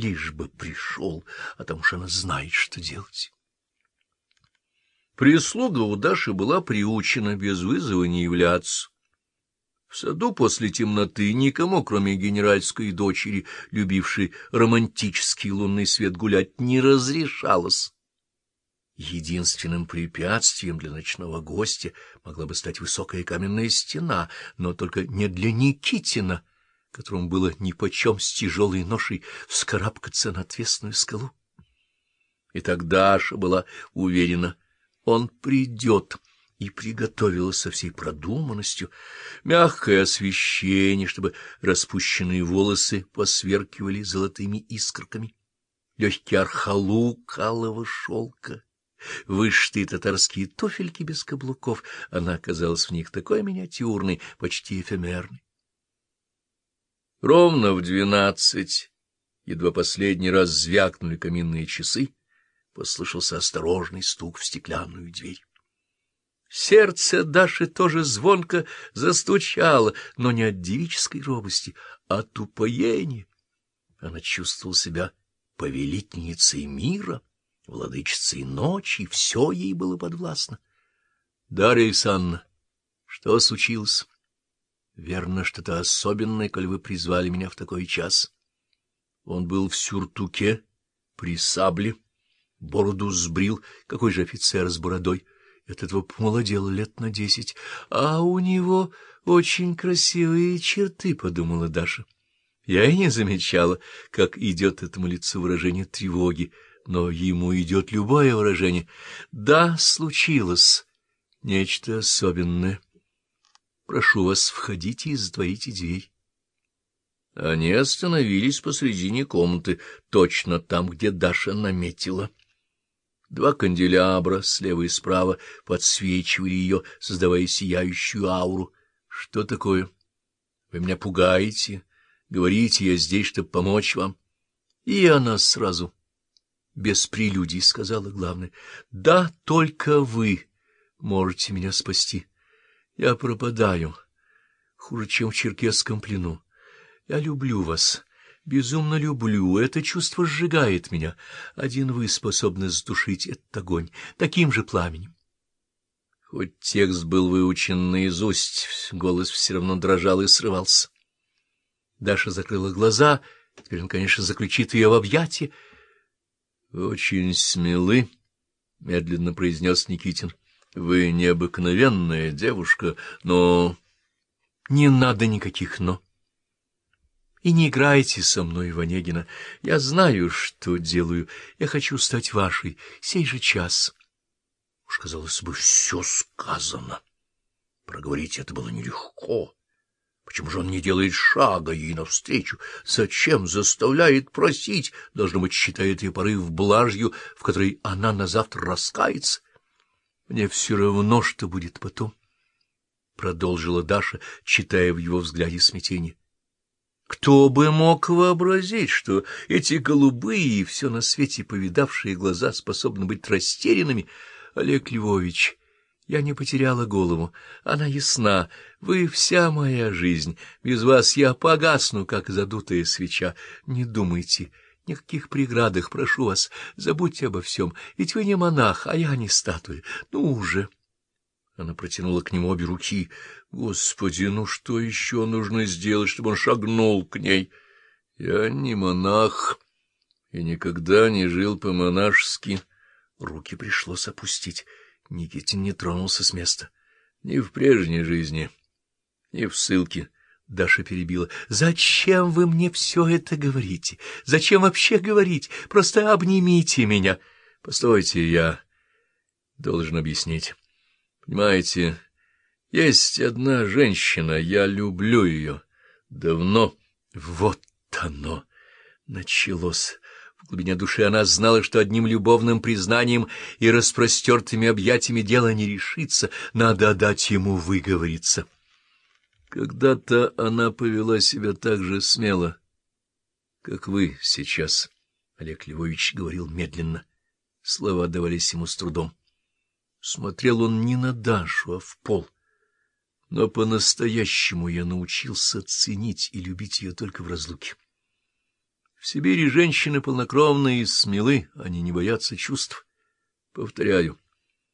лишь бы пришел, а там уж она знает, что делать. Прислуга у Даши была приучена без вызова не являться. В саду после темноты никому, кроме генеральской дочери, любившей романтический лунный свет гулять, не разрешалось. Единственным препятствием для ночного гостя могла бы стать высокая каменная стена, но только не для Никитина, которому было нипочем с тяжелой ношей вскарабкаться на отвесную скалу. И тогда Даша была уверена, он придет — и приготовила со всей продуманностью мягкое освещение, чтобы распущенные волосы посверкивали золотыми искорками, легкий архалук алого шелка, вышитые татарские туфельки без каблуков, она оказалась в них такой миниатюрной, почти эфемерной. Ровно в двенадцать, едва последний раз звякнули каминные часы, послышался осторожный стук в стеклянную дверь. Сердце Даши тоже звонко застучало, но не от девической робости, а от упоения. Она чувствовала себя повелительницей мира, владычицей ночи, все ей было подвластно. — Дарья Исанна, что случилось? — Верно, что-то особенное, коль вы призвали меня в такой час. Он был в сюртуке, при сабле, бороду сбрил, какой же офицер с бородой — этот его помолодел лет на десять, а у него очень красивые черты, — подумала Даша. Я и не замечала, как идет этому лицу выражение тревоги, но ему идет любое выражение. Да, случилось нечто особенное. Прошу вас, входите и затворите дверь. Они остановились посредине комнаты, точно там, где Даша наметила. Два канделябра слева и справа подсвечивали ее, создавая сияющую ауру. — Что такое? Вы меня пугаете? Говорите, я здесь, чтобы помочь вам. И она сразу, без прелюдий, сказала главное. — Да, только вы можете меня спасти. Я пропадаю, хуже, чем в черкесском плену. Я люблю вас безумно люблю, это чувство сжигает меня. Один вы способны затушить этот огонь таким же пламенем. Хоть текст был выучен наизусть, голос все равно дрожал и срывался. Даша закрыла глаза, теперь он, конечно, заключит ее в объятия. — Очень смелы, — медленно произнес Никитин. — Вы необыкновенная девушка, но... — Не надо никаких «но». И не играйте со мной, Ванегина. Я знаю, что делаю. Я хочу стать вашей сей же час. Уж, казалось бы, все сказано. Проговорить это было нелегко. Почему же он не делает шага ей навстречу? Зачем заставляет просить? Должно быть, считает ее порыв блажью, в которой она на завтра раскается. Мне все равно, что будет потом, — продолжила Даша, читая в его взгляде смятение. Кто бы мог вообразить, что эти голубые и все на свете повидавшие глаза способны быть растерянными? Олег Львович, я не потеряла голову, она ясна, вы вся моя жизнь, без вас я погасну, как задутая свеча. Не думайте, никаких преградах, прошу вас, забудьте обо всем, ведь вы не монах, а я не статуя. Ну уже... Она протянула к нему обе руки. Господи, ну что еще нужно сделать, чтобы он шагнул к ней? Я не монах и никогда не жил по-монашески. Руки пришлось опустить. Никитин не тронулся с места. Ни в прежней жизни, ни в ссылке. Даша перебила. — Зачем вы мне все это говорите? Зачем вообще говорить? Просто обнимите меня. — Постойте, я должен объяснить. Понимаете, есть одна женщина, я люблю ее. Давно. Вот оно началось. В глубине души она знала, что одним любовным признанием и распростертыми объятиями дело не решится, надо дать ему выговориться. Когда-то она повела себя так же смело, как вы сейчас, — Олег Львович говорил медленно. Слова давались ему с трудом. Смотрел он не на Дашу, а в пол. Но по-настоящему я научился ценить и любить ее только в разлуке. В Сибири женщины полнокровные и смелы, они не боятся чувств. Повторяю,